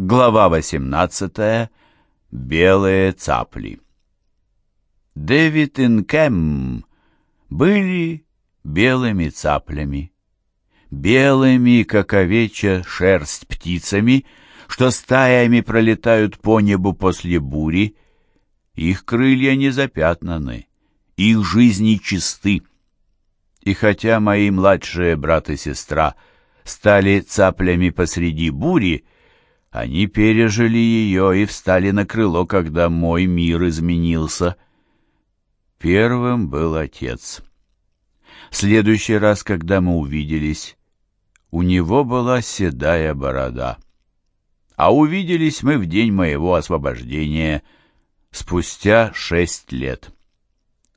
Глава 18. Белые цапли. Дэвид и Кэм были белыми цаплями, белыми, как овечья шерсть птицами, что стаями пролетают по небу после бури. Их крылья не запятнаны, их жизни чисты. И хотя мои младшие брат и сестра стали цаплями посреди бури, они пережили ее и встали на крыло, когда мой мир изменился. Первым был отец. В следующий раз, когда мы увиделись, у него была седая борода. А увиделись мы в день моего освобождения, спустя шесть лет.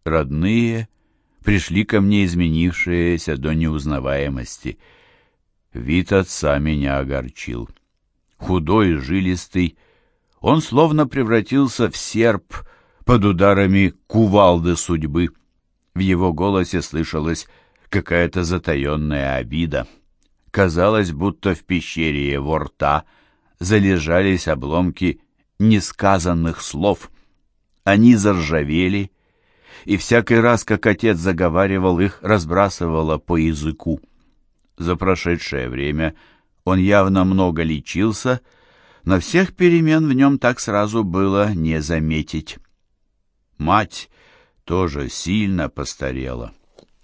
Родные пришли ко мне изменившиеся до неузнаваемости. Вид отца меня огорчил худой жилистый, он словно превратился в серп под ударами кувалды судьбы. В его голосе слышалась какая-то затаенная обида. Казалось, будто в пещере его рта залежались обломки несказанных слов. Они заржавели, и всякий раз, как отец заговаривал их, разбрасывало по языку. За прошедшее время он явно много лечился, но всех перемен в нем так сразу было не заметить. Мать тоже сильно постарела.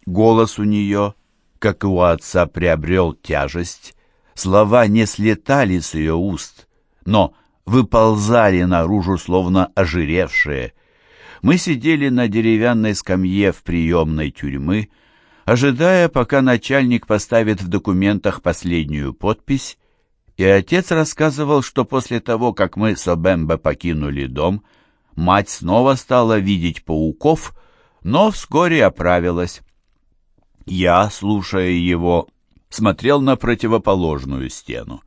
Голос у нее, как у отца, приобрел тяжесть. Слова не слетали с ее уст, но выползали наружу, словно ожиревшие. Мы сидели на деревянной скамье в приемной тюрьмы, ожидая, пока начальник поставит в документах последнюю подпись, и отец рассказывал, что после того, как мы с Обембе покинули дом, мать снова стала видеть пауков, но вскоре оправилась. Я, слушая его, смотрел на противоположную стену.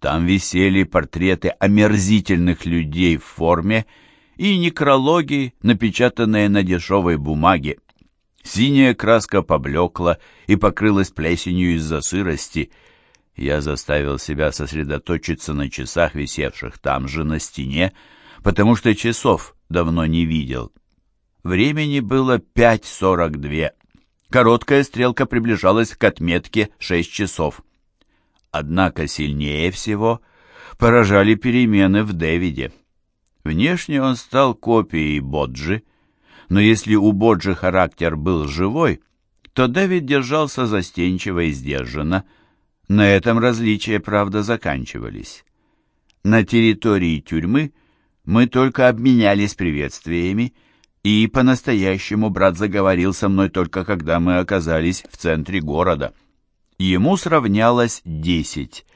Там висели портреты омерзительных людей в форме и некрологи, напечатанные на дешевой бумаге, Синяя краска поблекла и покрылась плесенью из-за сырости. Я заставил себя сосредоточиться на часах, висевших там же на стене, потому что часов давно не видел. Времени было пять сорок две. Короткая стрелка приближалась к отметке шесть часов. Однако сильнее всего поражали перемены в Дэвиде. Внешне он стал копией Боджи, но если у Боджи характер был живой, то Дэвид держался застенчиво и сдержанно. На этом различия, правда, заканчивались. На территории тюрьмы мы только обменялись приветствиями, и по-настоящему брат заговорил со мной только когда мы оказались в центре города. Ему сравнялось десять.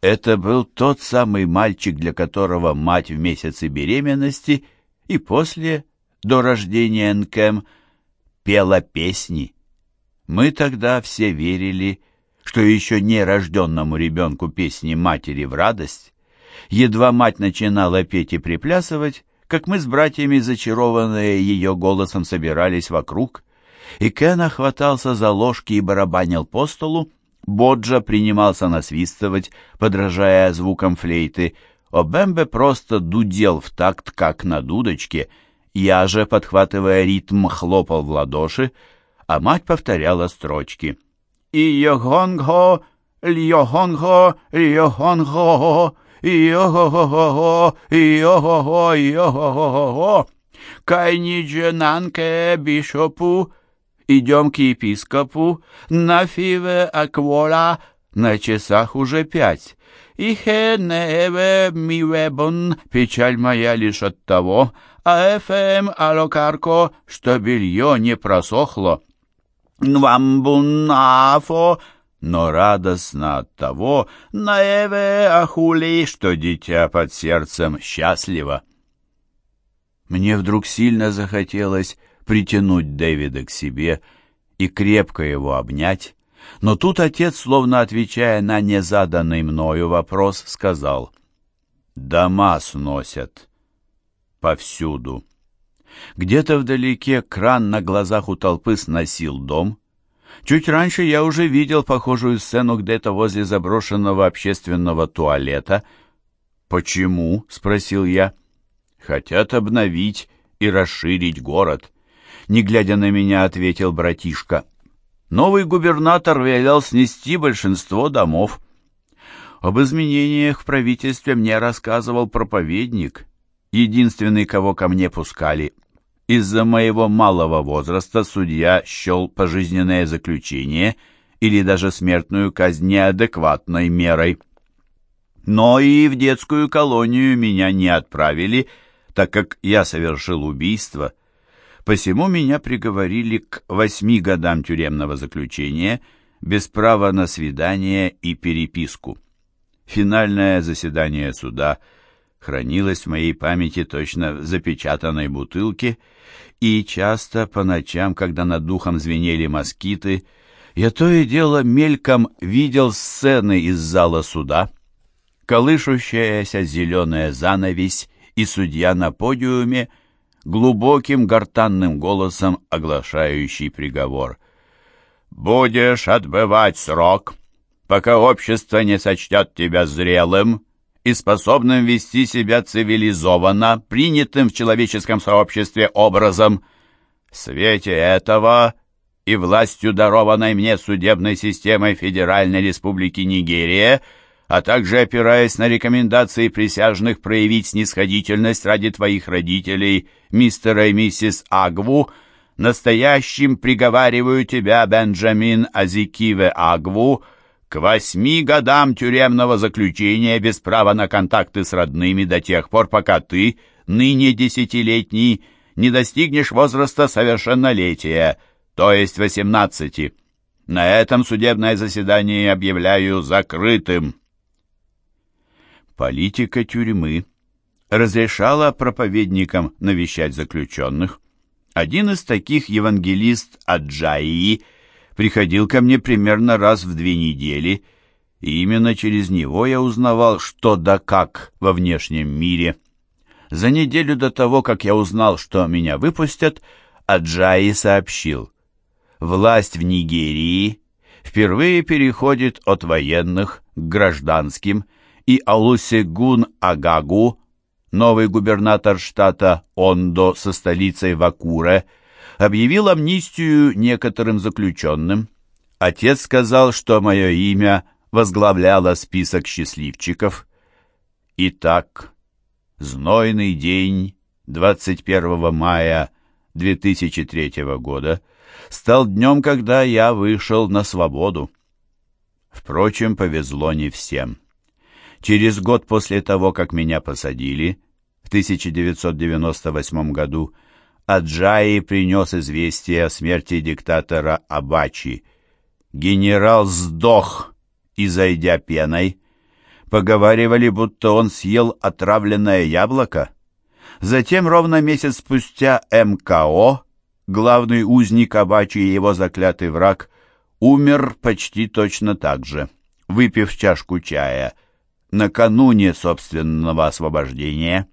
Это был тот самый мальчик, для которого мать в месяце беременности и после до рождения Нкэм пела песни. Мы тогда все верили, что еще не рожденному ребенку песни матери в радость. Едва мать начинала петь и приплясывать, как мы с братьями, зачарованные ее голосом, собирались вокруг, и Кен охватался за ложки и барабанил по столу, Боджа принимался насвистывать, подражая звукам флейты, Обембе просто дудел в такт, как на дудочке — я же, подхватывая ритм, хлопал в ладоши, а мать повторяла строчки. «И-йо-гонго, льо-гонго, льо-гонго, йо-го-го-го, йо-го-го, йо-го-го-го, кайнидженанке бишопу, идем к епископу, на фиве аквола, на часах уже пять». И хеневе мивебон, печаль моя лишь от того, а эфэм алокарко, что белье не просохло. Нвамбунафо, но радостно от того, наэве ахули, что дитя под сердцем счастливо. Мне вдруг сильно захотелось притянуть Дэвида к себе и крепко его обнять, но тут отец, словно отвечая на незаданный мною вопрос, сказал «Дома сносят» повсюду. Где-то вдалеке кран на глазах у толпы сносил дом. Чуть раньше я уже видел похожую сцену где-то возле заброшенного общественного туалета. «Почему?» — спросил я. «Хотят обновить и расширить город». Не глядя на меня, ответил братишка. Новый губернатор велел снести большинство домов. Об изменениях в правительстве мне рассказывал проповедник, единственный, кого ко мне пускали. Из-за моего малого возраста судья счел пожизненное заключение или даже смертную казнь неадекватной мерой. Но и в детскую колонию меня не отправили, так как я совершил убийство. Посему меня приговорили к восьми годам тюремного заключения без права на свидание и переписку. Финальное заседание суда хранилось в моей памяти точно в запечатанной бутылке, и часто по ночам, когда над духом звенели москиты, я то и дело мельком видел сцены из зала суда — колышущаяся зеленая занавесь и судья на подиуме, глубоким гортанным голосом оглашающий приговор. «Будешь отбывать срок, пока общество не сочтет тебя зрелым и способным вести себя цивилизованно, принятым в человеческом сообществе образом. В свете этого и властью, дарованной мне судебной системой Федеральной Республики Нигерия, — а также опираясь на рекомендации присяжных проявить снисходительность ради твоих родителей, мистера и миссис Агву, настоящим приговариваю тебя, Бенджамин Азикиве Агву, к восьми годам тюремного заключения без права на контакты с родными до тех пор, пока ты, ныне десятилетний, не достигнешь возраста совершеннолетия, то есть восемнадцати. На этом судебное заседание объявляю закрытым. Политика тюрьмы разрешала проповедникам навещать заключенных. Один из таких, евангелист Аджаии, приходил ко мне примерно раз в две недели, и именно через него я узнавал, что да как во внешнем мире. За неделю до того, как я узнал, что меня выпустят, Аджаи сообщил. Власть в Нигерии впервые переходит от военных к гражданским, и Алусегун Агагу, новый губернатор штата Ондо со столицей Вакуре, объявил амнистию некоторым заключенным. Отец сказал, что мое имя возглавляло список счастливчиков. Итак, знойный день 21 мая 2003 года стал днем, когда я вышел на свободу. Впрочем, повезло не всем. Через год после того, как меня посадили, в 1998 году, Аджаи принес известие о смерти диктатора Абачи. Генерал сдох, изойдя пеной. Поговаривали, будто он съел отравленное яблоко. Затем, ровно месяц спустя, МКО, главный узник Абачи и его заклятый враг, умер почти точно так же, выпив чашку чая – накануне собственного освобождения.